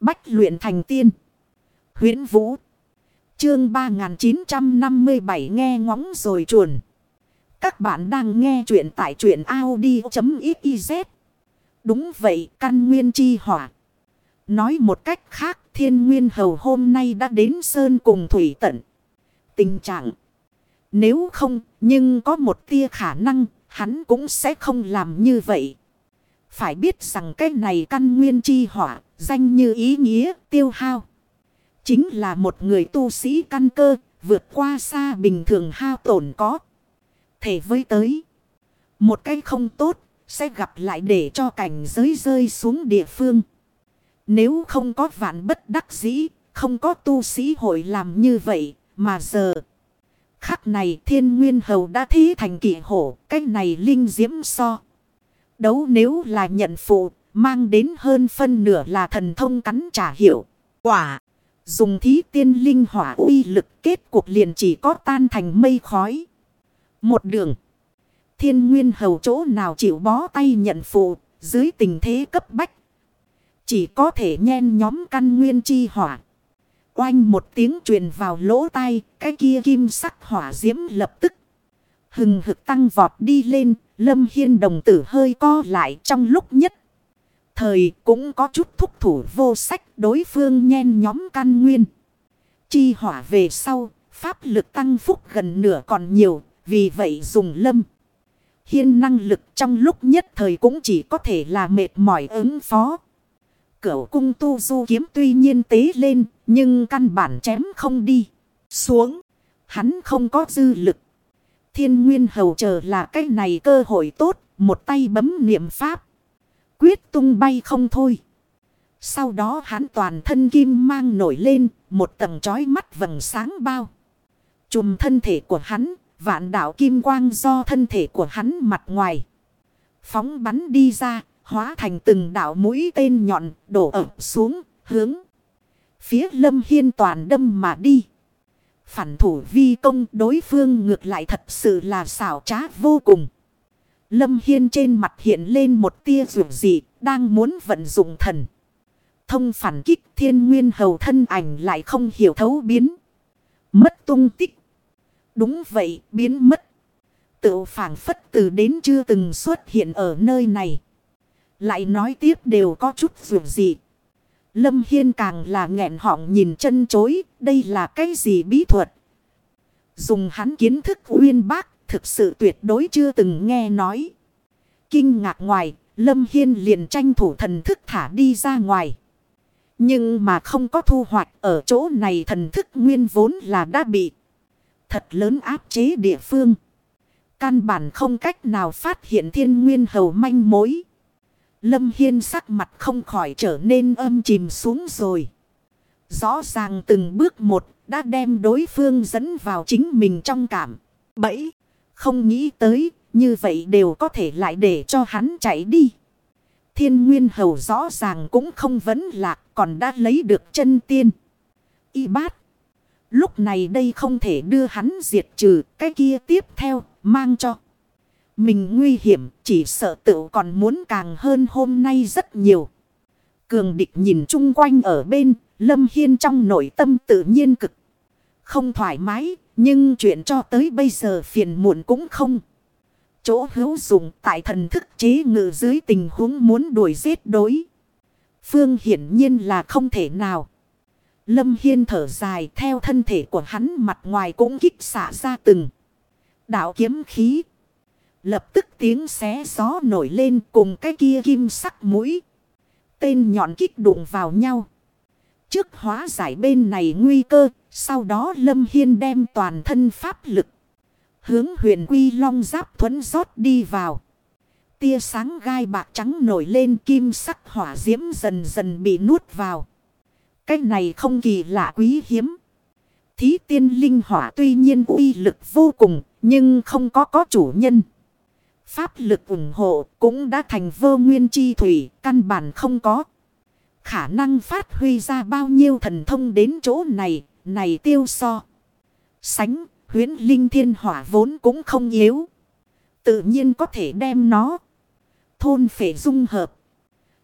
Bách luyện thành tiên. huyễn Vũ. Chương 3957 nghe ngóng rồi chuồn. Các bạn đang nghe truyện tại truyện Audi.xyz. Đúng vậy, căn nguyên chi hỏa. Nói một cách khác, thiên nguyên hầu hôm nay đã đến sơn cùng thủy tận. Tình trạng. Nếu không, nhưng có một tia khả năng, hắn cũng sẽ không làm như vậy. Phải biết rằng cái này căn nguyên chi hỏa danh như ý nghĩa tiêu hao. Chính là một người tu sĩ căn cơ vượt qua xa bình thường hao tổn có. Thể với tới. Một cái không tốt sẽ gặp lại để cho cảnh giới rơi xuống địa phương. Nếu không có vạn bất đắc dĩ, không có tu sĩ hội làm như vậy, mà giờ. Khắc này thiên nguyên hầu đã thí thành kỵ hổ, cách này linh diễm so. Đấu nếu là nhận phụ, mang đến hơn phân nửa là thần thông cắn trả hiệu. Quả, dùng thí tiên linh hỏa uy lực kết cuộc liền chỉ có tan thành mây khói. Một đường. Thiên nguyên hầu chỗ nào chịu bó tay nhận phụ, dưới tình thế cấp bách. Chỉ có thể nhen nhóm căn nguyên chi hỏa. Oanh một tiếng truyền vào lỗ tai, cái kia kim sắc hỏa diễm lập tức. Hừng hực tăng vọt đi lên, lâm hiên đồng tử hơi co lại trong lúc nhất. Thời cũng có chút thúc thủ vô sách đối phương nhen nhóm căn nguyên. Chi hỏa về sau, pháp lực tăng phúc gần nửa còn nhiều, vì vậy dùng lâm. Hiên năng lực trong lúc nhất thời cũng chỉ có thể là mệt mỏi ứng phó. Cửu cung tu du kiếm tuy nhiên tế lên, nhưng căn bản chém không đi. Xuống, hắn không có dư lực. Thiên nguyên hầu chờ là cái này cơ hội tốt, một tay bấm niệm pháp. Quyết tung bay không thôi. Sau đó hắn toàn thân kim mang nổi lên, một tầng trói mắt vầng sáng bao. Chùm thân thể của hắn, vạn đạo kim quang do thân thể của hắn mặt ngoài. Phóng bắn đi ra, hóa thành từng đạo mũi tên nhọn đổ ập xuống, hướng. Phía lâm hiên toàn đâm mà đi. Phản thủ vi công đối phương ngược lại thật sự là xảo trá vô cùng. Lâm Hiên trên mặt hiện lên một tia rủ dị, đang muốn vận dụng thần. Thông phản kích thiên nguyên hầu thân ảnh lại không hiểu thấu biến. Mất tung tích. Đúng vậy, biến mất. Tự phản phất từ đến chưa từng xuất hiện ở nơi này. Lại nói tiếp đều có chút rủ dị. Lâm Hiên càng là nghẹn họng nhìn chân chối, đây là cái gì bí thuật. Dùng hắn kiến thức uyên bác, thực sự tuyệt đối chưa từng nghe nói. Kinh ngạc ngoài, Lâm Hiên liền tranh thủ thần thức thả đi ra ngoài. Nhưng mà không có thu hoạch ở chỗ này thần thức nguyên vốn là đã bị thật lớn áp chế địa phương. Căn bản không cách nào phát hiện thiên nguyên hầu manh mối. Lâm Hiên sắc mặt không khỏi trở nên âm chìm xuống rồi. Rõ ràng từng bước một đã đem đối phương dẫn vào chính mình trong cảm. Bẫy, không nghĩ tới, như vậy đều có thể lại để cho hắn chạy đi. Thiên Nguyên Hầu rõ ràng cũng không vấn lạc còn đã lấy được chân tiên. Y bát. Lúc này đây không thể đưa hắn diệt trừ cái kia tiếp theo mang cho. Mình nguy hiểm chỉ sợ tự còn muốn càng hơn hôm nay rất nhiều. Cường địch nhìn chung quanh ở bên, Lâm Hiên trong nội tâm tự nhiên cực. Không thoải mái, nhưng chuyện cho tới bây giờ phiền muộn cũng không. Chỗ hữu dụng tại thần thức chế ngự dưới tình huống muốn đuổi giết đối. Phương hiển nhiên là không thể nào. Lâm Hiên thở dài theo thân thể của hắn mặt ngoài cũng kích xả ra từng. Đạo kiếm khí. Lập tức tiếng xé gió nổi lên cùng cái kia kim sắc mũi. Tên nhọn kích đụng vào nhau. Trước hóa giải bên này nguy cơ. Sau đó Lâm Hiên đem toàn thân pháp lực. Hướng huyền quy long giáp thuẫn rót đi vào. Tia sáng gai bạc trắng nổi lên kim sắc hỏa diễm dần dần bị nuốt vào. Cái này không kỳ lạ quý hiếm. Thí tiên linh hỏa tuy nhiên uy lực vô cùng, nhưng không có có chủ nhân. Pháp lực ủng hộ cũng đã thành vô nguyên chi thủy, căn bản không có. Khả năng phát huy ra bao nhiêu thần thông đến chỗ này, này tiêu so. Sánh, huyến linh thiên hỏa vốn cũng không yếu. Tự nhiên có thể đem nó thôn phệ dung hợp.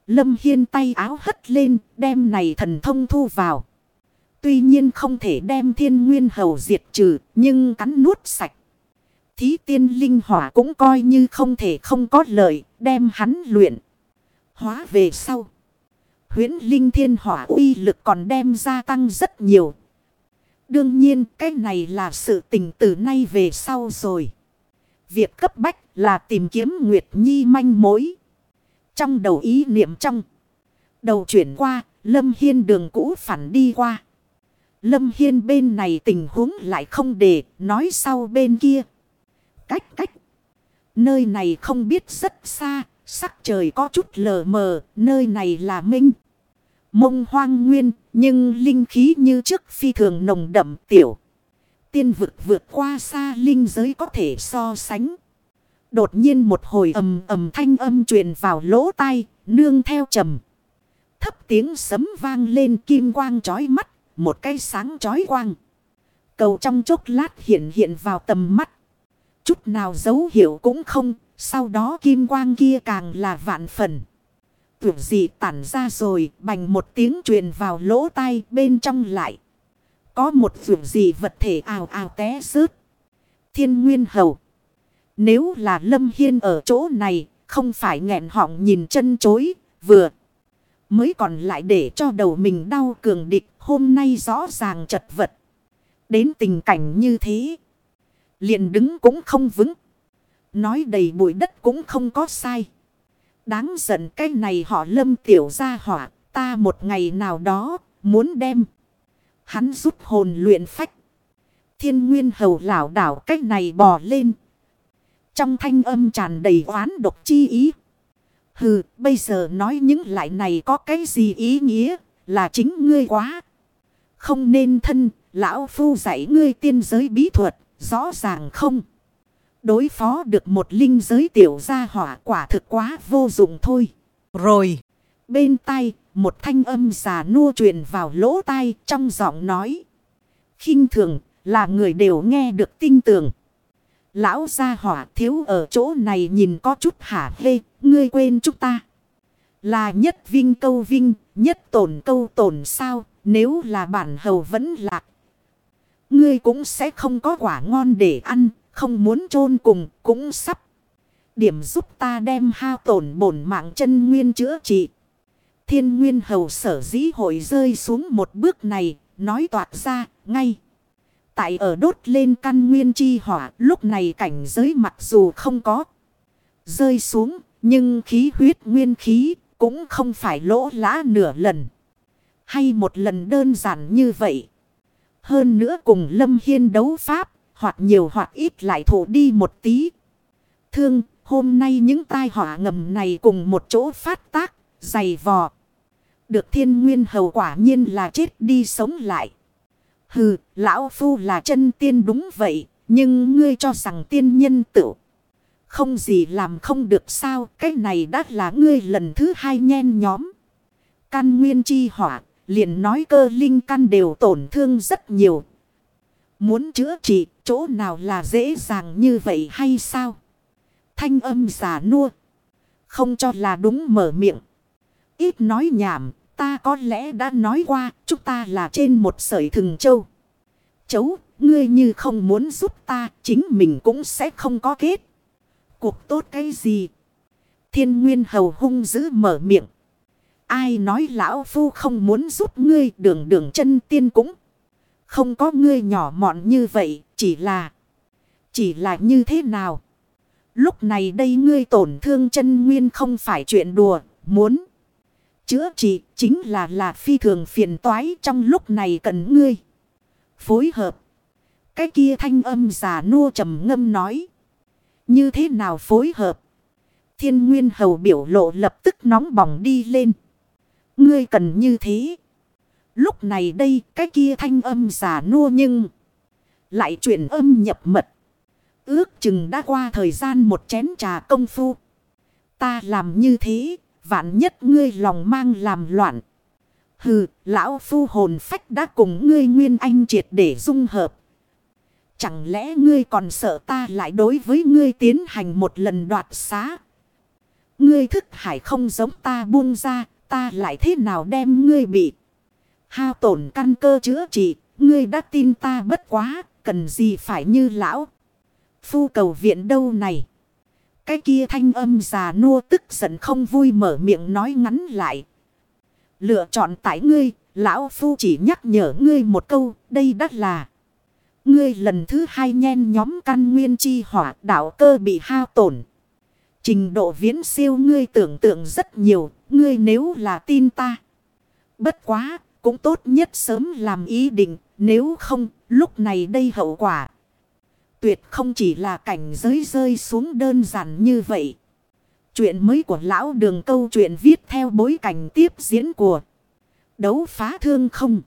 Lâm Hiên tay áo hất lên, đem này thần thông thu vào. Tuy nhiên không thể đem thiên nguyên hầu diệt trừ, nhưng cắn nuốt sạch. Thí tiên linh hỏa cũng coi như không thể không có lợi, đem hắn luyện. Hóa về sau. huyễn linh thiên hỏa uy lực còn đem gia tăng rất nhiều. Đương nhiên cái này là sự tình từ nay về sau rồi. Việc cấp bách là tìm kiếm Nguyệt Nhi manh mối. Trong đầu ý niệm trong. Đầu chuyển qua, Lâm Hiên đường cũ phản đi qua. Lâm Hiên bên này tình huống lại không để, nói sau bên kia. Cách cách. Nơi này không biết rất xa, sắc trời có chút lờ mờ, nơi này là minh. Mông hoang nguyên, nhưng linh khí như trước phi thường nồng đậm tiểu. Tiên vực vượt qua xa linh giới có thể so sánh. Đột nhiên một hồi ầm ầm thanh âm truyền vào lỗ tai, nương theo trầm. Thấp tiếng sấm vang lên kim quang chói mắt, một cái sáng chói quang. Cầu trong chốc lát hiện hiện vào tầm mắt. Chút nào dấu hiệu cũng không, sau đó kim quang kia càng là vạn phần. Tưởng gì tản ra rồi, bành một tiếng truyền vào lỗ tai bên trong lại. Có một tưởng gì vật thể ào ào té rớt. Thiên nguyên hầu. Nếu là Lâm Hiên ở chỗ này, không phải nghẹn họng nhìn chân chối, vừa. Mới còn lại để cho đầu mình đau cường địch, hôm nay rõ ràng chật vật. Đến tình cảnh như thế liền đứng cũng không vững. Nói đầy bụi đất cũng không có sai. Đáng giận cái này họ lâm tiểu ra hỏa, ta một ngày nào đó, muốn đem. Hắn rút hồn luyện phách. Thiên nguyên hầu lão đảo cách này bò lên, trong thanh âm tràn đầy oán độc chi ý. Hừ, bây giờ nói những lại này có cái gì ý nghĩa, là chính ngươi quá. Không nên thân, lão phu dạy ngươi tiên giới bí thuật, rõ ràng không. Đối phó được một linh giới tiểu gia hỏa quả thực quá vô dụng thôi. Rồi, bên tai, một thanh âm già nua truyền vào lỗ tai trong giọng nói. khinh thường, là người đều nghe được tin tưởng. Lão gia hỏa thiếu ở chỗ này nhìn có chút hả hê, ngươi quên chúng ta. Là nhất vinh câu vinh, nhất tổn câu tổn sao, nếu là bản hầu vẫn lạc. Ngươi cũng sẽ không có quả ngon để ăn, không muốn chôn cùng, cũng sắp. Điểm giúp ta đem hao tổn bổn mạng chân nguyên chữa trị. Thiên nguyên hầu sở dĩ hội rơi xuống một bước này, nói toạc ra, ngay. Tại ở đốt lên căn nguyên chi hỏa lúc này cảnh giới mặc dù không có rơi xuống nhưng khí huyết nguyên khí cũng không phải lỗ lã nửa lần. Hay một lần đơn giản như vậy. Hơn nữa cùng Lâm Hiên đấu pháp hoặc nhiều hoặc ít lại thổ đi một tí. Thương hôm nay những tai họa ngầm này cùng một chỗ phát tác dày vò. Được thiên nguyên hầu quả nhiên là chết đi sống lại. Hừ, lão phu là chân tiên đúng vậy, nhưng ngươi cho rằng tiên nhân tử Không gì làm không được sao, cái này đã là ngươi lần thứ hai nhen nhóm. Căn nguyên chi hỏa, liền nói cơ linh căn đều tổn thương rất nhiều. Muốn chữa trị, chỗ nào là dễ dàng như vậy hay sao? Thanh âm giả nua. Không cho là đúng mở miệng. Ít nói nhảm, Ta có lẽ đã nói qua, chúng ta là trên một sợi thừng châu. Chấu, ngươi như không muốn giúp ta, chính mình cũng sẽ không có kết. Cuộc tốt cái gì? Thiên Nguyên Hầu hung dữ mở miệng. Ai nói lão phu không muốn giúp ngươi đường đường chân tiên cũng. Không có ngươi nhỏ mọn như vậy, chỉ là... Chỉ là như thế nào? Lúc này đây ngươi tổn thương chân nguyên không phải chuyện đùa, muốn... Chữa trị chính là là phi thường phiền toái trong lúc này cần ngươi. Phối hợp. Cái kia thanh âm giả nua trầm ngâm nói. Như thế nào phối hợp? Thiên nguyên hầu biểu lộ lập tức nóng bỏng đi lên. Ngươi cần như thế. Lúc này đây cái kia thanh âm giả nua nhưng. Lại chuyển âm nhập mật. Ước chừng đã qua thời gian một chén trà công phu. Ta làm như thế Vạn nhất ngươi lòng mang làm loạn. Hừ, lão phu hồn phách đã cùng ngươi nguyên anh triệt để dung hợp. Chẳng lẽ ngươi còn sợ ta lại đối với ngươi tiến hành một lần đoạt xá? Ngươi thức hải không giống ta buông ra, ta lại thế nào đem ngươi bị. Hao tổn căn cơ chữa trị, ngươi đã tin ta bất quá, cần gì phải như lão. Phu cầu viện đâu này. Cái kia thanh âm già nua tức giận không vui mở miệng nói ngắn lại. Lựa chọn tại ngươi, lão phu chỉ nhắc nhở ngươi một câu, đây đắt là. Ngươi lần thứ hai nhen nhóm căn nguyên chi hỏa đạo cơ bị hao tổn. Trình độ viễn siêu ngươi tưởng tượng rất nhiều, ngươi nếu là tin ta. Bất quá, cũng tốt nhất sớm làm ý định, nếu không, lúc này đây hậu quả. Tuyệt không chỉ là cảnh giới rơi xuống đơn giản như vậy. Chuyện mới của lão đường câu chuyện viết theo bối cảnh tiếp diễn của đấu phá thương không.